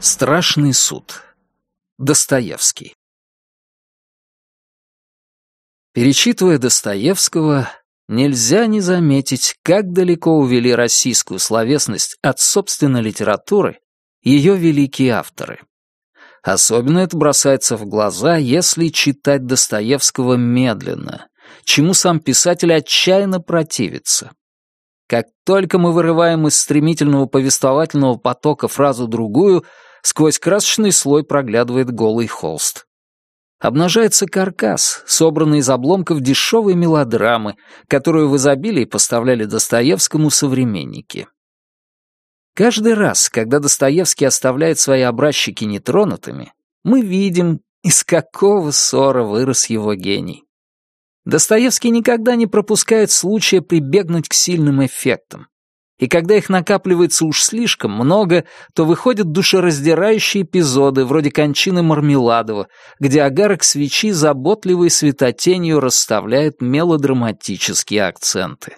Страшный суд. Достоевский. Перечитывая Достоевского, нельзя не заметить, как далеко увели российскую словесность от собственной литературы ее великие авторы. Особенно это бросается в глаза, если читать Достоевского медленно, чему сам писатель отчаянно противится. Как только мы вырываем из стремительного повествовательного потока фразу-другую, сквозь красочный слой проглядывает голый холст. Обнажается каркас, собранный из обломков дешевой мелодрамы, которую в изобилии поставляли Достоевскому современники. Каждый раз, когда Достоевский оставляет свои образчики нетронутыми, мы видим, из какого ссора вырос его гений. Достоевский никогда не пропускает случая прибегнуть к сильным эффектам. И когда их накапливается уж слишком много, то выходят душераздирающие эпизоды, вроде кончины Мармеладова, где агарок свечи заботливой светотенью расставляет мелодраматические акценты.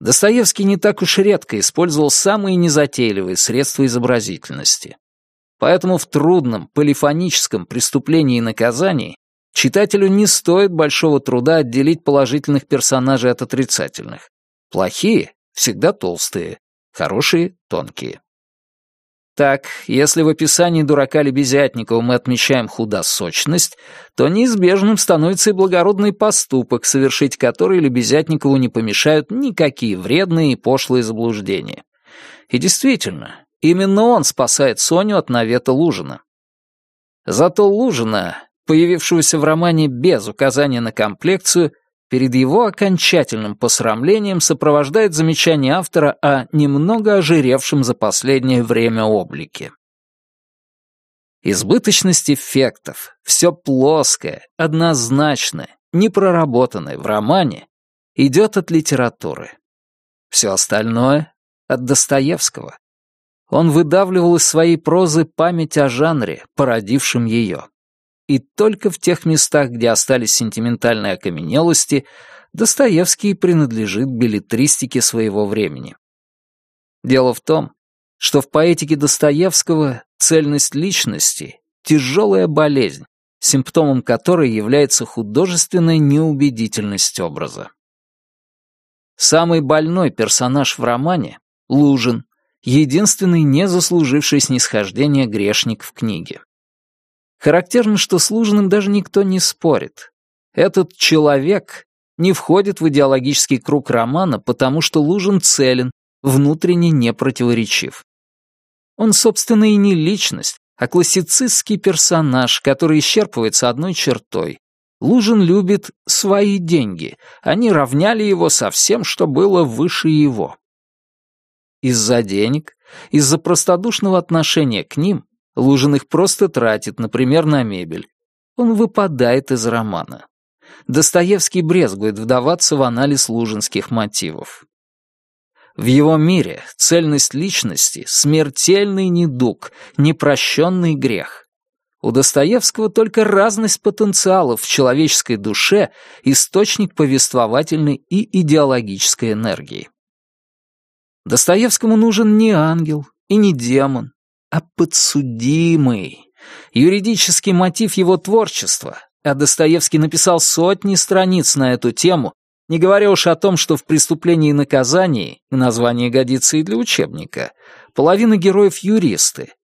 Достоевский не так уж редко использовал самые незатейливые средства изобразительности. Поэтому в трудном, полифоническом преступлении и наказании читателю не стоит большого труда отделить положительных персонажей от отрицательных. Плохие — всегда толстые, хорошие — тонкие. Так, если в описании дурака Лебезятникова мы отмечаем худосочность, то неизбежным становится и благородный поступок, совершить который Лебезятникову не помешают никакие вредные и пошлые заблуждения. И действительно, именно он спасает Соню от навета Лужина. Зато Лужина, появившегося в романе без указания на комплекцию, Перед его окончательным посрамлением сопровождает замечание автора о немного ожиревшем за последнее время облике. Избыточность эффектов, все плоское, однозначное, непроработанное в романе идет от литературы. Все остальное — от Достоевского. Он выдавливал из своей прозы память о жанре, породившем ее и только в тех местах, где остались сентиментальные окаменелости, Достоевский принадлежит билетристике своего времени. Дело в том, что в поэтике Достоевского цельность личности — тяжелая болезнь, симптомом которой является художественная неубедительность образа. Самый больной персонаж в романе — Лужин, единственный не заслуживший снисхождения грешник в книге. Характерно, что с Лужиным даже никто не спорит. Этот человек не входит в идеологический круг романа, потому что Лужин целен, внутренне не противоречив. Он, собственно, и не личность, а классицистский персонаж, который исчерпывается одной чертой. Лужин любит свои деньги, они равняли его со всем, что было выше его. Из-за денег, из-за простодушного отношения к ним Лужин их просто тратит, например, на мебель. Он выпадает из романа. Достоевский брезгует вдаваться в анализ лужинских мотивов. В его мире цельность личности — смертельный недуг, непрощенный грех. У Достоевского только разность потенциалов в человеческой душе — источник повествовательной и идеологической энергии. Достоевскому нужен не ангел и не демон, а подсудимый. Юридический мотив его творчества, а Достоевский написал сотни страниц на эту тему, не говоря уж о том, что в «Преступлении и наказании» название годится и для учебника, половина героев юристы,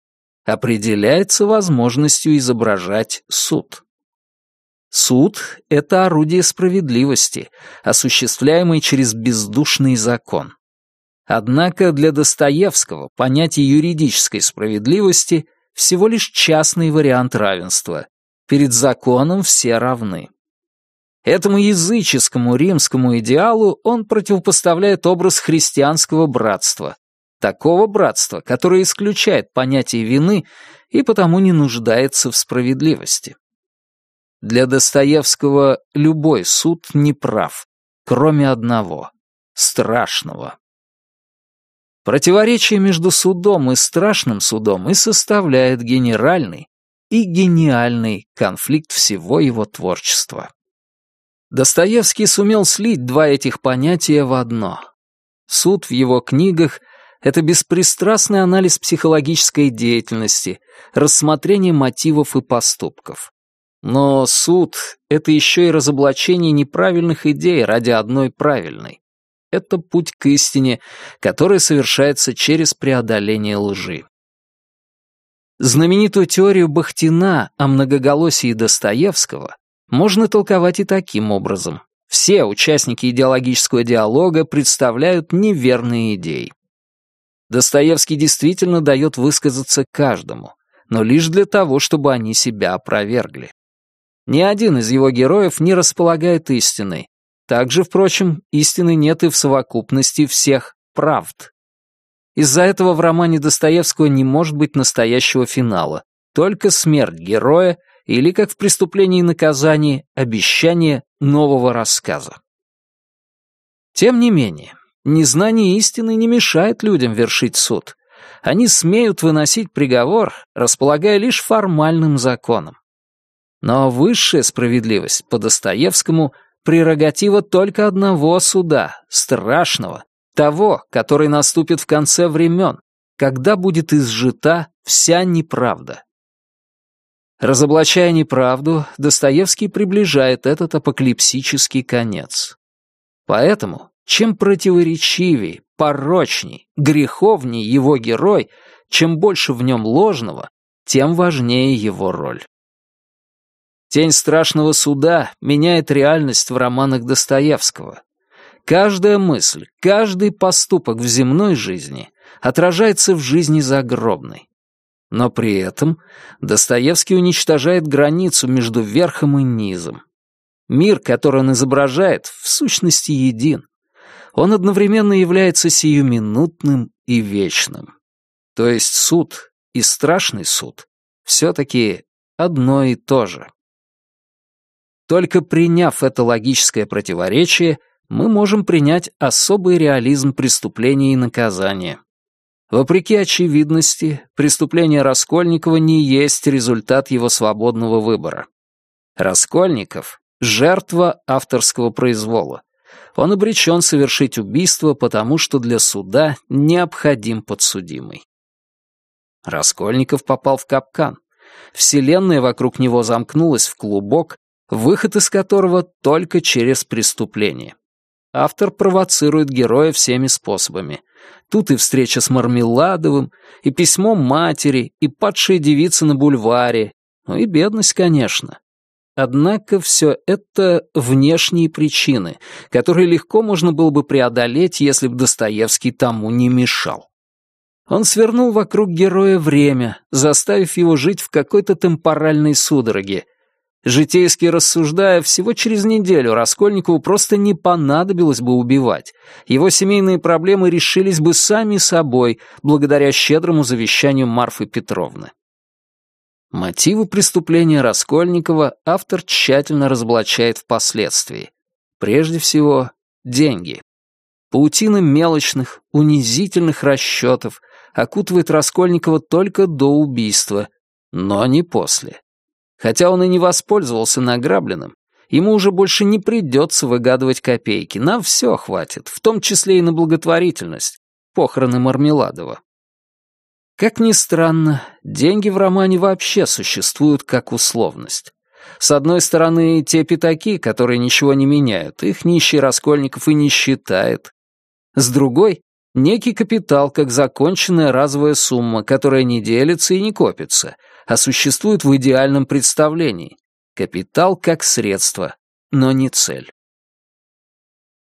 определяется возможностью изображать суд. Суд — это орудие справедливости, осуществляемый через бездушный закон. Однако для Достоевского понятие юридической справедливости всего лишь частный вариант равенства. Перед законом все равны. Этому языческому римскому идеалу он противопоставляет образ христианского братства, такого братства, которое исключает понятие вины и потому не нуждается в справедливости. Для Достоевского любой суд неправ, кроме одного — страшного. Противоречие между судом и страшным судом и составляет генеральный и гениальный конфликт всего его творчества. Достоевский сумел слить два этих понятия в одно. Суд в его книгах Это беспристрастный анализ психологической деятельности, рассмотрение мотивов и поступков. Но суд — это еще и разоблачение неправильных идей ради одной правильной. Это путь к истине, который совершается через преодоление лжи. Знаменитую теорию Бахтина о многоголосии Достоевского можно толковать и таким образом. Все участники идеологического диалога представляют неверные идеи. Достоевский действительно дает высказаться каждому, но лишь для того, чтобы они себя опровергли. Ни один из его героев не располагает истиной. Также, впрочем, истины нет и в совокупности всех правд. Из-за этого в романе Достоевского не может быть настоящего финала, только смерть героя или, как в «Преступлении и наказании», обещание нового рассказа. Тем не менее, незнание истины не мешает людям вершить суд. Они смеют выносить приговор, располагая лишь формальным законом. Но высшая справедливость по Достоевскому — прерогатива только одного суда, страшного, того, который наступит в конце времен, когда будет изжита вся неправда. Разоблачая неправду, Достоевский приближает этот апокалипсический конец. Поэтому, чем противоречивей, порочней, греховней его герой, чем больше в нем ложного, тем важнее его роль. Тень страшного суда меняет реальность в романах Достоевского. Каждая мысль, каждый поступок в земной жизни отражается в жизни загробной. Но при этом Достоевский уничтожает границу между верхом и низом. Мир, который он изображает, в сущности един. Он одновременно является сиюминутным и вечным. То есть суд и страшный суд все-таки одно и то же. Только приняв это логическое противоречие, мы можем принять особый реализм преступления и наказания. Вопреки очевидности, преступление Раскольникова не есть результат его свободного выбора. Раскольников — жертва авторского произвола. Он обречен совершить убийство, потому что для суда необходим подсудимый. Раскольников попал в капкан. Вселенная вокруг него замкнулась в клубок, выход из которого только через преступление. Автор провоцирует героя всеми способами. Тут и встреча с Мармеладовым, и письмо матери, и падшая девица на бульваре, ну и бедность, конечно. Однако все это внешние причины, которые легко можно было бы преодолеть, если бы Достоевский тому не мешал. Он свернул вокруг героя время, заставив его жить в какой-то темпоральной судороге, Житейски рассуждая, всего через неделю Раскольникову просто не понадобилось бы убивать. Его семейные проблемы решились бы сами собой, благодаря щедрому завещанию Марфы Петровны. Мотивы преступления Раскольникова автор тщательно разоблачает впоследствии. Прежде всего, деньги. Паутина мелочных, унизительных расчетов окутывает Раскольникова только до убийства, но не после. Хотя он и не воспользовался награбленным, ему уже больше не придется выгадывать копейки, нам все хватит, в том числе и на благотворительность, похороны Мармеладова. Как ни странно, деньги в романе вообще существуют как условность. С одной стороны, те пятаки, которые ничего не меняют, их нищий Раскольников и не считает. С другой — некий капитал, как законченная разовая сумма, которая не делится и не копится — а существует в идеальном представлении. Капитал как средство, но не цель.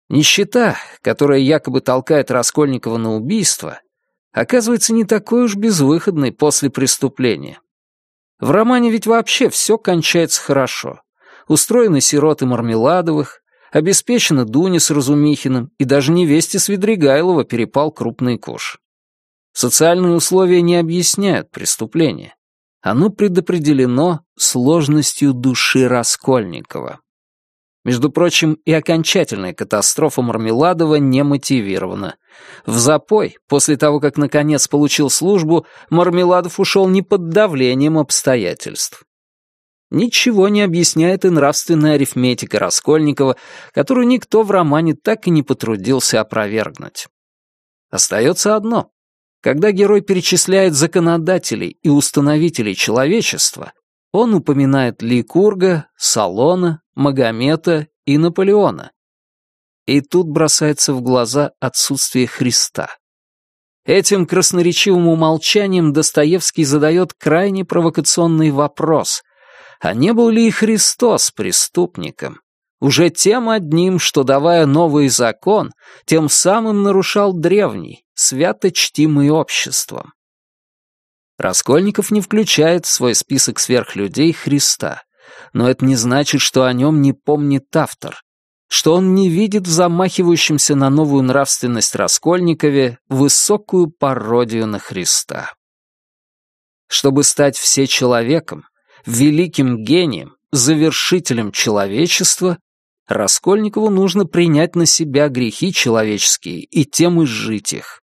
Нищета, которая якобы толкает Раскольникова на убийство, оказывается не такой уж безвыходной после преступления. В романе ведь вообще все кончается хорошо. Устроены сироты Мармеладовых, обеспечена Дуня с Разумихиным, и даже невесте Свидригайлова перепал крупный куш. Социальные условия не объясняют преступления оно предопределено сложностью души Раскольникова. Между прочим, и окончательная катастрофа Мармеладова не мотивирована. В запой, после того, как наконец получил службу, Мармеладов ушел не под давлением обстоятельств. Ничего не объясняет и нравственная арифметика Раскольникова, которую никто в романе так и не потрудился опровергнуть. Остается одно Когда герой перечисляет законодателей и установителей человечества, он упоминает Ликурга, Салона, Магомета и Наполеона. И тут бросается в глаза отсутствие Христа. Этим красноречивым умолчанием Достоевский задает крайне провокационный вопрос, а не был ли и Христос преступником? Уже тем одним, что, давая новый закон, тем самым нарушал древний, свято чтимый обществом. Раскольников не включает в свой список сверхлюдей Христа, но это не значит, что о нем не помнит автор, что он не видит в замахивающемся на новую нравственность Раскольникове высокую пародию на Христа. Чтобы стать все человеком, великим гением, завершителем человечества, Раскольникову нужно принять на себя грехи человеческие и тем изжить их.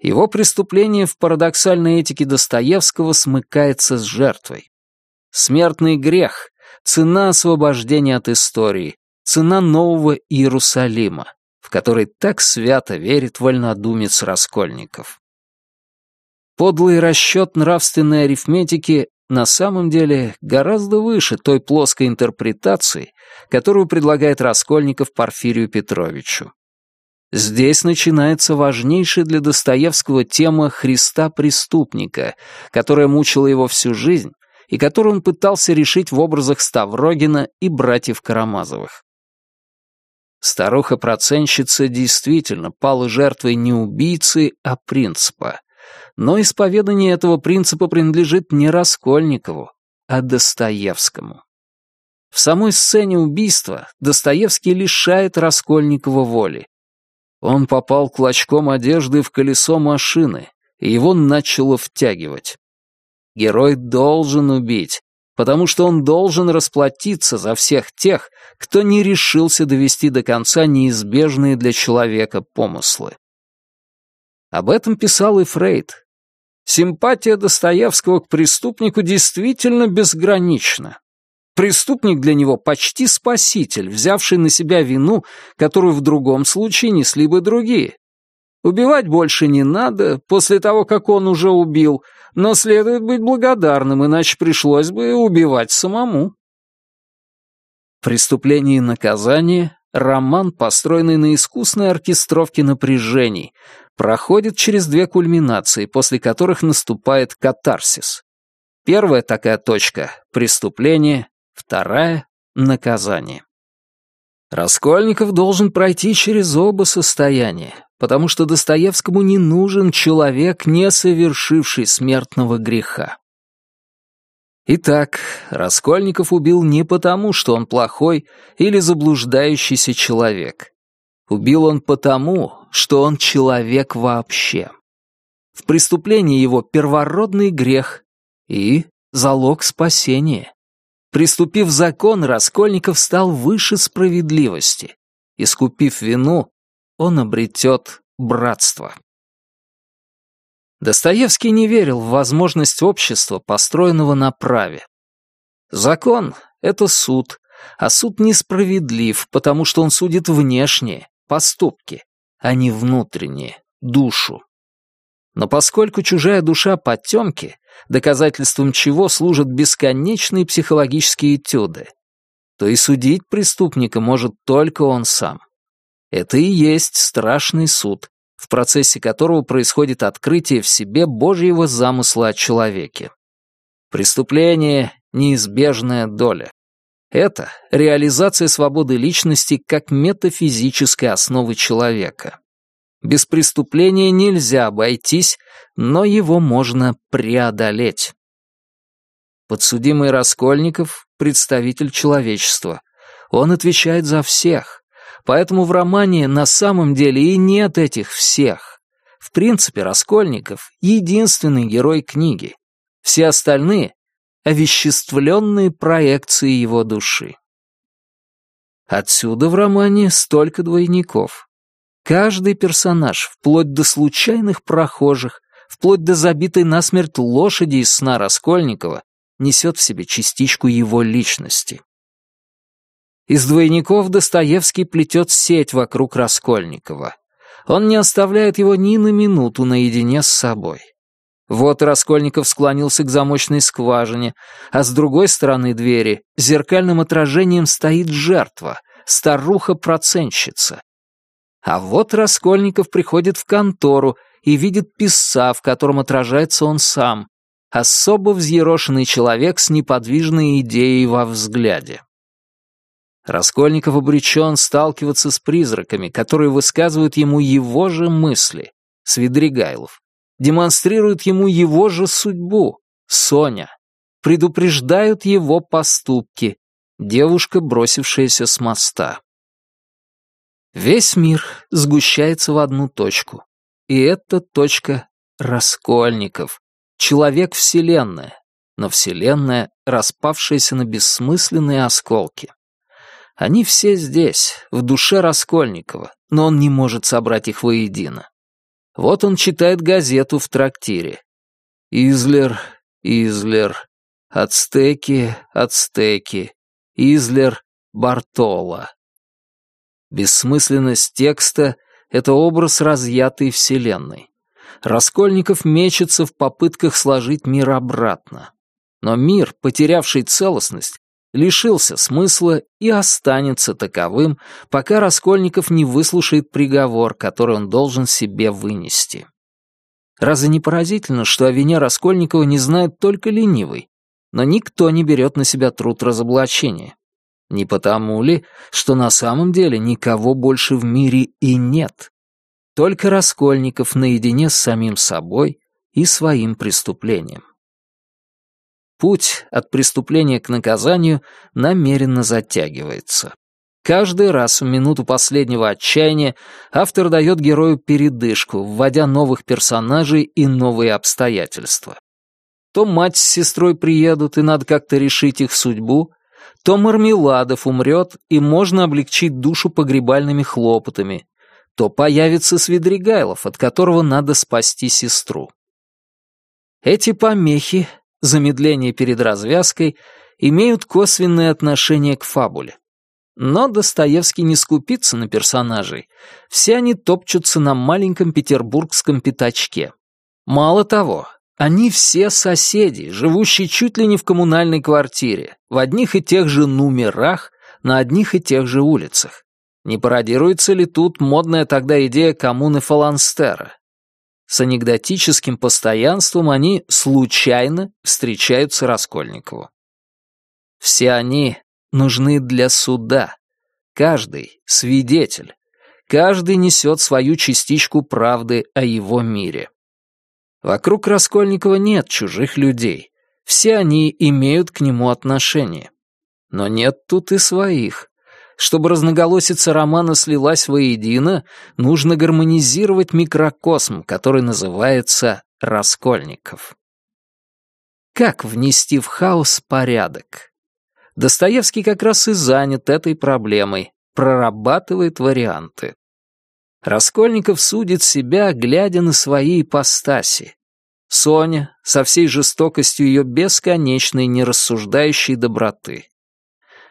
Его преступление в парадоксальной этике Достоевского смыкается с жертвой. Смертный грех — цена освобождения от истории, цена нового Иерусалима, в который так свято верит вольнодумец Раскольников. Подлый расчет нравственной арифметики на самом деле гораздо выше той плоской интерпретации, которую предлагает Раскольников Порфирию Петровичу. Здесь начинается важнейшая для Достоевского тема Христа-преступника, которая мучила его всю жизнь и которую он пытался решить в образах Ставрогина и братьев Карамазовых. Старуха-проценщица действительно пала жертвой не убийцы, а принципа. Но исповедание этого принципа принадлежит не Раскольникову, а Достоевскому. В самой сцене убийства Достоевский лишает Раскольникова воли, он попал клочком одежды в колесо машины, и его начало втягивать. Герой должен убить, потому что он должен расплатиться за всех тех, кто не решился довести до конца неизбежные для человека помыслы. Об этом писал и Фрейд. Симпатия Достоевского к преступнику действительно безгранична. Преступник для него почти спаситель, взявший на себя вину, которую в другом случае несли бы другие. Убивать больше не надо, после того, как он уже убил, но следует быть благодарным, иначе пришлось бы убивать самому. «Преступление и наказание» — роман, построенный на искусной оркестровке напряжений, проходит через две кульминации, после которых наступает катарсис. Первая такая точка — преступление, Вторая — наказание. Раскольников должен пройти через оба состояния, потому что Достоевскому не нужен человек, не совершивший смертного греха. Итак, Раскольников убил не потому, что он плохой или заблуждающийся человек. Убил он потому, что он человек вообще. В преступлении его первородный грех и залог спасения. Приступив закон, Раскольников стал выше справедливости. Искупив вину, он обретет братство. Достоевский не верил в возможность общества, построенного на праве. Закон — это суд, а суд несправедлив, потому что он судит внешние, поступки, а не внутренние, душу. Но поскольку чужая душа потемки, доказательством чего служат бесконечные психологические этюды, то и судить преступника может только он сам. Это и есть страшный суд, в процессе которого происходит открытие в себе Божьего замысла о человеке. Преступление — неизбежная доля. Это реализация свободы личности как метафизической основы человека. Без преступления нельзя обойтись, но его можно преодолеть. Подсудимый Раскольников — представитель человечества. Он отвечает за всех. Поэтому в романе на самом деле и нет этих всех. В принципе, Раскольников — единственный герой книги. Все остальные — овеществленные проекции его души. Отсюда в романе столько двойников. Каждый персонаж, вплоть до случайных прохожих, вплоть до забитой насмерть лошади из сна Раскольникова, несет в себе частичку его личности. Из двойников Достоевский плетет сеть вокруг Раскольникова. Он не оставляет его ни на минуту наедине с собой. Вот Раскольников склонился к замочной скважине, а с другой стороны двери зеркальным отражением стоит жертва, старуха-процентщица. А вот Раскольников приходит в контору и видит писца, в котором отражается он сам, особо взъерошенный человек с неподвижной идеей во взгляде. Раскольников обречен сталкиваться с призраками, которые высказывают ему его же мысли, Свидригайлов демонстрируют ему его же судьбу, Соня, предупреждают его поступки, девушка, бросившаяся с моста. Весь мир сгущается в одну точку, и эта точка — Раскольников, человек-вселенная, но вселенная, распавшаяся на бессмысленные осколки. Они все здесь, в душе Раскольникова, но он не может собрать их воедино. Вот он читает газету в трактире. Излер, Излер, Ацтеки, Ацтеки, Излер, Бартола. Бессмысленность текста — это образ разъятой вселенной. Раскольников мечется в попытках сложить мир обратно. Но мир, потерявший целостность, лишился смысла и останется таковым, пока Раскольников не выслушает приговор, который он должен себе вынести. Разве не поразительно, что о вине Раскольникова не знает только ленивый, но никто не берет на себя труд разоблачения? Не потому ли, что на самом деле никого больше в мире и нет? Только Раскольников наедине с самим собой и своим преступлением. Путь от преступления к наказанию намеренно затягивается. Каждый раз в минуту последнего отчаяния автор дает герою передышку, вводя новых персонажей и новые обстоятельства. То мать с сестрой приедут, и надо как-то решить их судьбу, то Мармеладов умрет, и можно облегчить душу погребальными хлопотами, то появится Свидригайлов, от которого надо спасти сестру. Эти помехи замедление перед развязкой имеют косвенное отношение к фабуле. Но Достоевский не скупится на персонажей. Все они топчутся на маленьком петербургском пятачке. Мало того, они все соседи, живущие чуть ли не в коммунальной квартире, в одних и тех же номерах, на одних и тех же улицах. Не пародируется ли тут модная тогда идея коммуны Фаланстера? С анекдотическим постоянством они случайно встречаются Раскольникову. Все они нужны для суда. Каждый — свидетель. Каждый несет свою частичку правды о его мире. Вокруг Раскольникова нет чужих людей. Все они имеют к нему отношение. Но нет тут и своих. Чтобы разноголосица романа слилась воедино, нужно гармонизировать микрокосм, который называется Раскольников. Как внести в хаос порядок? Достоевский как раз и занят этой проблемой, прорабатывает варианты. Раскольников судит себя, глядя на свои ипостаси. Соня со всей жестокостью ее бесконечной нерассуждающей доброты.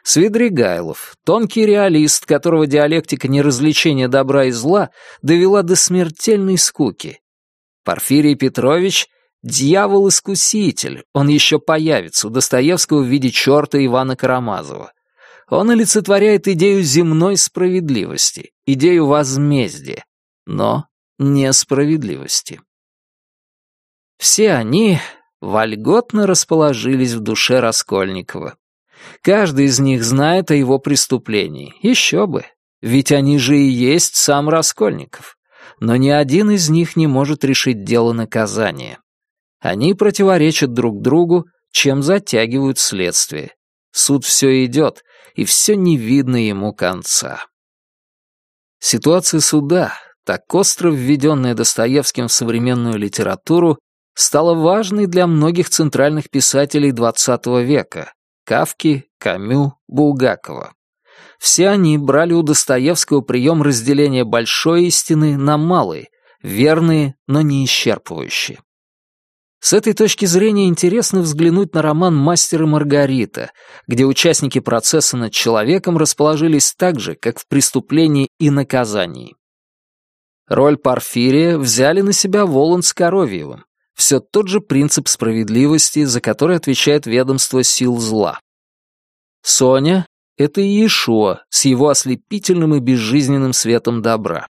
Свидригайлов, тонкий реалист, которого диалектика неразвлечения добра и зла довела до смертельной скуки. Порфирий Петрович — дьявол-искуситель, он еще появится у Достоевского в виде черта Ивана Карамазова. Он олицетворяет идею земной справедливости, идею возмездия, но несправедливости. Все они вольготно расположились в душе Раскольникова. Каждый из них знает о его преступлении. Еще бы. Ведь они же и есть сам Раскольников. Но ни один из них не может решить дело наказания. Они противоречат друг другу, чем затягивают следствие. Суд все идет, и все не видно ему конца. Ситуация суда, так остро введенная Достоевским в современную литературу, стала важной для многих центральных писателей XX века, Кавки, Камю, Булгакова. Все они брали у Достоевского прием разделения большой истины на малые, верные, но не исчерпывающие. С этой точки зрения интересно взглянуть на роман «Мастер и Маргарита», где участники процесса над человеком расположились так же, как в преступлении и наказании. Роль Порфирия взяли на себя Воланд с Коровьевым. Все тот же принцип справедливости, за который отвечает ведомство сил зла. Соня — это Иешуа с его ослепительным и безжизненным светом добра.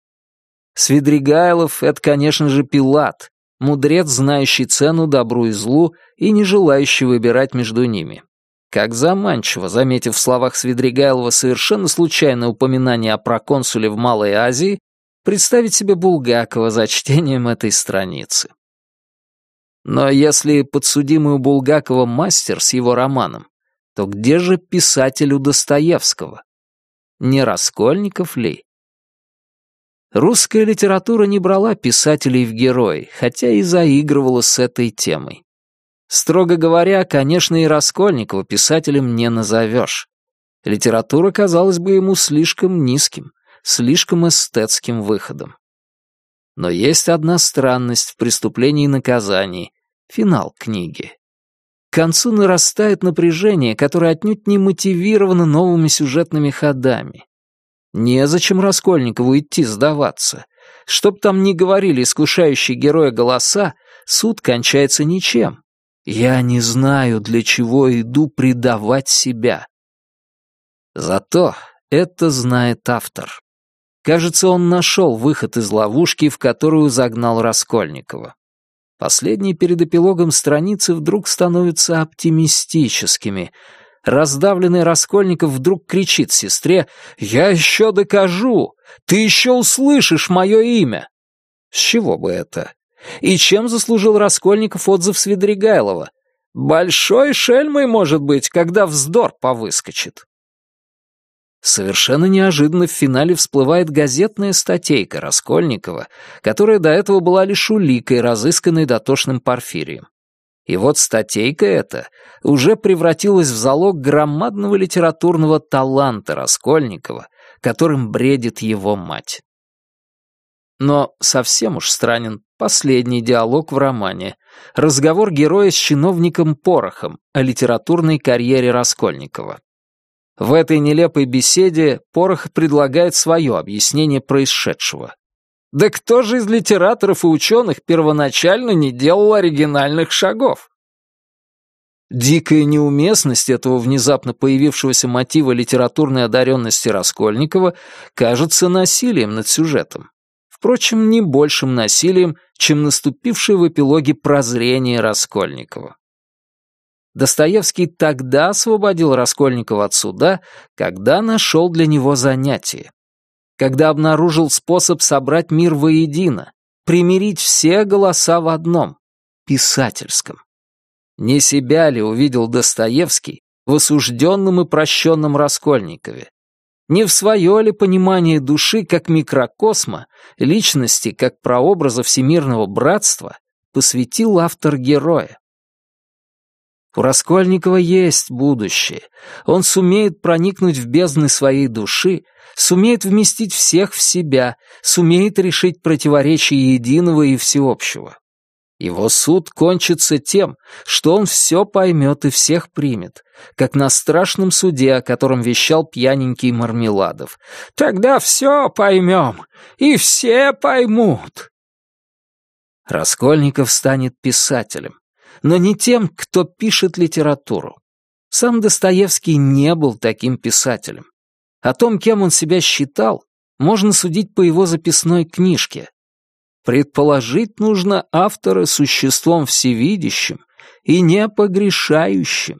Свидригайлов — это, конечно же, Пилат, мудрец, знающий цену добру и злу и не желающий выбирать между ними. Как заманчиво, заметив в словах Свидригайлова совершенно случайное упоминание о проконсуле в Малой Азии, представить себе Булгакова за чтением этой страницы. Но если подсудимый у Булгакова мастер с его романом, то где же писатель у Достоевского? Не Раскольников ли? Русская литература не брала писателей в герои, хотя и заигрывала с этой темой. Строго говоря, конечно, и Раскольникова писателем не назовешь. Литература казалась бы ему слишком низким, слишком эстетским выходом. Но есть одна странность в преступлении и наказании — финал книги. К концу нарастает напряжение, которое отнюдь не мотивировано новыми сюжетными ходами. Незачем Раскольникову идти сдаваться. Чтоб там ни говорили искушающие героя голоса, суд кончается ничем. Я не знаю, для чего иду предавать себя. Зато это знает автор. Кажется, он нашел выход из ловушки, в которую загнал Раскольникова. Последние перед эпилогом страницы вдруг становятся оптимистическими. Раздавленный Раскольников вдруг кричит сестре «Я еще докажу! Ты еще услышишь мое имя!» С чего бы это? И чем заслужил Раскольников отзыв Свидригайлова? Большой шельмой, может быть, когда вздор повыскочит. Совершенно неожиданно в финале всплывает газетная статейка Раскольникова, которая до этого была лишь уликой, разысканной дотошным Порфирием. И вот статейка эта уже превратилась в залог громадного литературного таланта Раскольникова, которым бредит его мать. Но совсем уж странен последний диалог в романе. Разговор героя с чиновником Порохом о литературной карьере Раскольникова. В этой нелепой беседе Порох предлагает свое объяснение происшедшего. Да кто же из литераторов и ученых первоначально не делал оригинальных шагов? Дикая неуместность этого внезапно появившегося мотива литературной одаренности Раскольникова кажется насилием над сюжетом. Впрочем, не большим насилием, чем наступившее в эпилоге прозрение Раскольникова. Достоевский тогда освободил Раскольникова от суда, когда нашел для него занятие. Когда обнаружил способ собрать мир воедино, примирить все голоса в одном — писательском. Не себя ли увидел Достоевский в осужденном и прощенном Раскольникове, не в свое ли понимание души как микрокосма, личности как прообраза всемирного братства, посвятил автор героя? У Раскольникова есть будущее. Он сумеет проникнуть в бездны своей души, сумеет вместить всех в себя, сумеет решить противоречия единого и всеобщего. Его суд кончится тем, что он все поймет и всех примет, как на страшном суде, о котором вещал пьяненький Мармеладов. «Тогда все поймем, и все поймут». Раскольников станет писателем, но не тем, кто пишет литературу. Сам Достоевский не был таким писателем. О том, кем он себя считал, можно судить по его записной книжке, Предположить нужно автора существом всевидящим и непогрешающим.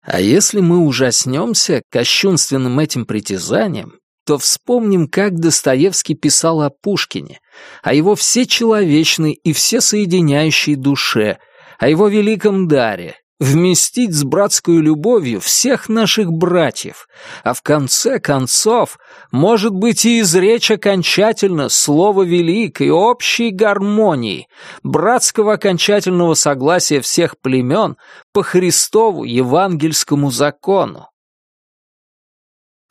А если мы ужаснемся кощунственным этим притязаниям, то вспомним, как Достоевский писал о Пушкине, о его всечеловечной и всесоединяющей душе, о его великом даре, вместить с братской любовью всех наших братьев, а в конце концов, может быть, и изречь окончательно слово великой общей гармонии, братского окончательного согласия всех племен по Христову евангельскому закону.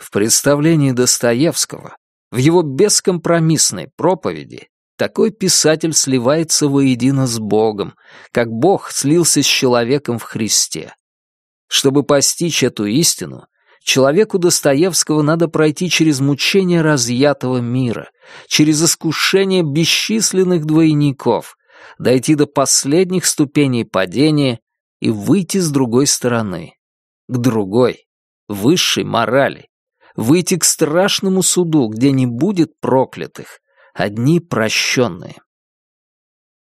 В представлении Достоевского, в его бескомпромиссной проповеди, такой писатель сливается воедино с Богом, как Бог слился с человеком в Христе. Чтобы постичь эту истину, Человеку Достоевского надо пройти через мучения разъятого мира, через искушение бесчисленных двойников, дойти до последних ступеней падения и выйти с другой стороны, к другой, высшей морали, выйти к страшному суду, где не будет проклятых, одни прощенные.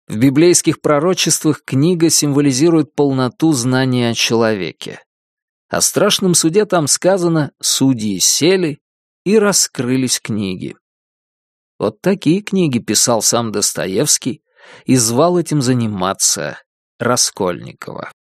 В библейских пророчествах книга символизирует полноту знания о человеке. О страшном суде там сказано «судьи сели и раскрылись книги». Вот такие книги писал сам Достоевский и звал этим заниматься Раскольникова.